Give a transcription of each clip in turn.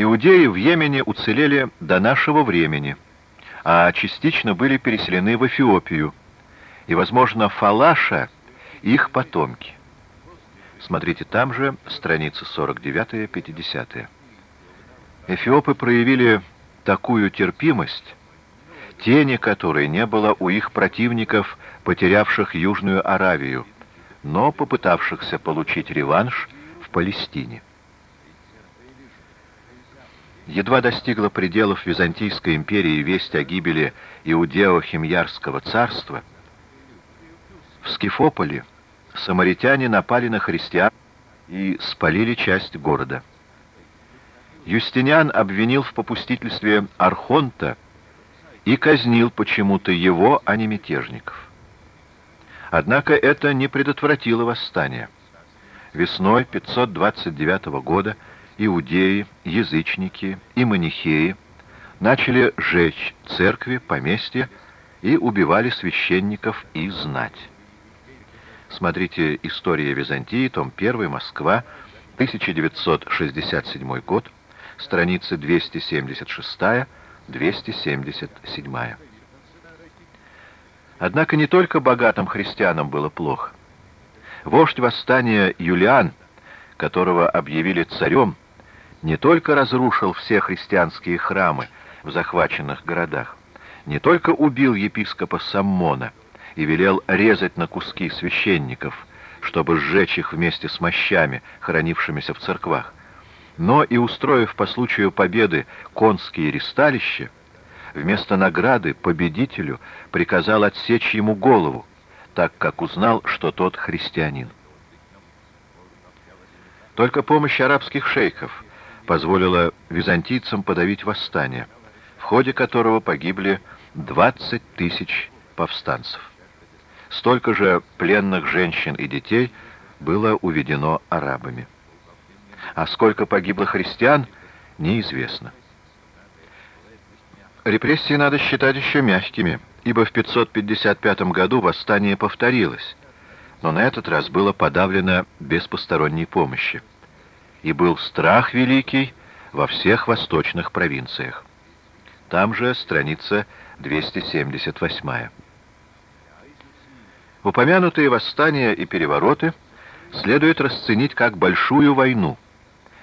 Иудеи в Йемене уцелели до нашего времени, а частично были переселены в Эфиопию, и, возможно, Фалаша — их потомки. Смотрите там же, страница 49-50. Эфиопы проявили такую терпимость, тени которой не было у их противников, потерявших Южную Аравию, но попытавшихся получить реванш в Палестине. Едва достигла пределов Византийской империи весть о гибели Иудео-Химьярского царства, в Скифополе самаритяне напали на христиан и спалили часть города. Юстиниан обвинил в попустительстве Архонта и казнил почему-то его, а не мятежников. Однако это не предотвратило восстание. Весной 529 года иудеи, язычники и манихеи начали жечь церкви, поместья и убивали священников и знать. Смотрите «История Византии», том 1, Москва, 1967 год, страницы 276-277. Однако не только богатым христианам было плохо. Вождь восстания Юлиан, которого объявили царем, не только разрушил все христианские храмы в захваченных городах, не только убил епископа Саммона и велел резать на куски священников, чтобы сжечь их вместе с мощами, хранившимися в церквах, но и устроив по случаю победы конские ристалища, вместо награды победителю приказал отсечь ему голову, так как узнал, что тот христианин. Только помощь арабских шейхов позволила византийцам подавить восстание, в ходе которого погибли 20 тысяч повстанцев. Столько же пленных женщин и детей было уведено арабами. А сколько погибло христиан, неизвестно. Репрессии надо считать еще мягкими, ибо в 555 году восстание повторилось, но на этот раз было подавлено без посторонней помощи. И был страх великий во всех восточных провинциях. Там же страница 278. Упомянутые восстания и перевороты следует расценить как большую войну,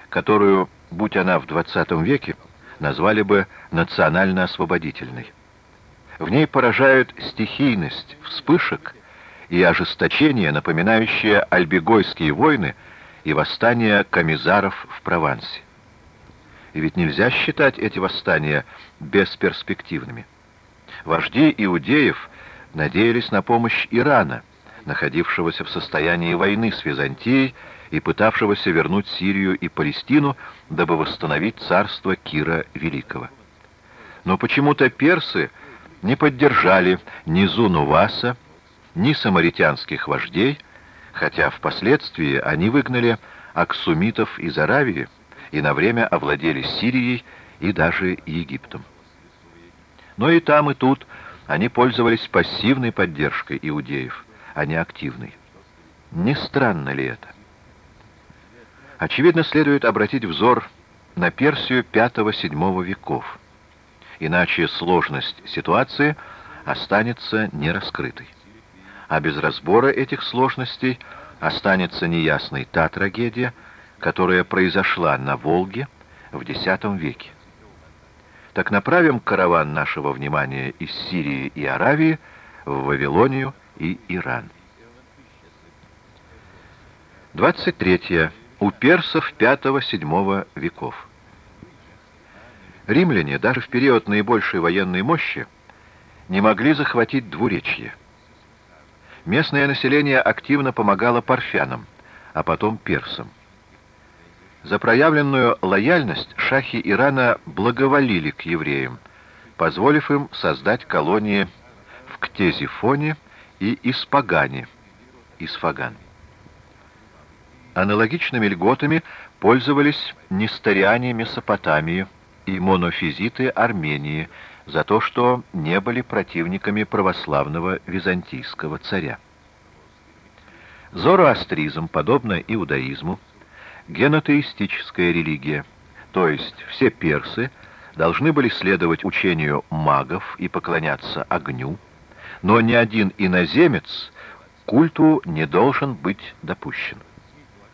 которую, будь она в XX веке, назвали бы национально-освободительной. В ней поражают стихийность вспышек и ожесточение, напоминающее альбегойские войны и восстания комиссаров в Провансе. И ведь нельзя считать эти восстания бесперспективными. Вожди иудеев надеялись на помощь Ирана, находившегося в состоянии войны с Византией и пытавшегося вернуть Сирию и Палестину, дабы восстановить царство Кира Великого. Но почему-то персы не поддержали ни Зунуваса, ни самаритянских вождей, хотя впоследствии они выгнали аксумитов из Аравии и на время овладели Сирией и даже Египтом. Но и там, и тут они пользовались пассивной поддержкой иудеев, а не активной. Не странно ли это? Очевидно, следует обратить взор на Персию V-VII веков. Иначе сложность ситуации останется нераскрытой. А без разбора этих сложностей останется неясной та трагедия, которая произошла на Волге в X веке. Так направим караван нашего внимания из Сирии и Аравии в Вавилонию и Иран. 23 у персов V-VII веков. Римляне даже в период наибольшей военной мощи не могли захватить двуречье. Местное население активно помогало парфянам, а потом персам. За проявленную лояльность шахи Ирана благоволили к евреям, позволив им создать колонии в Ктезифоне и Испагане, Исфаган. Аналогичными льготами пользовались несториане Месопотамии и монофизиты Армении за то, что не были противниками православного византийского царя. Зороастризм, подобно иудаизму, генотеистическая религия, то есть все персы, должны были следовать учению магов и поклоняться огню, но ни один иноземец культу не должен быть допущен.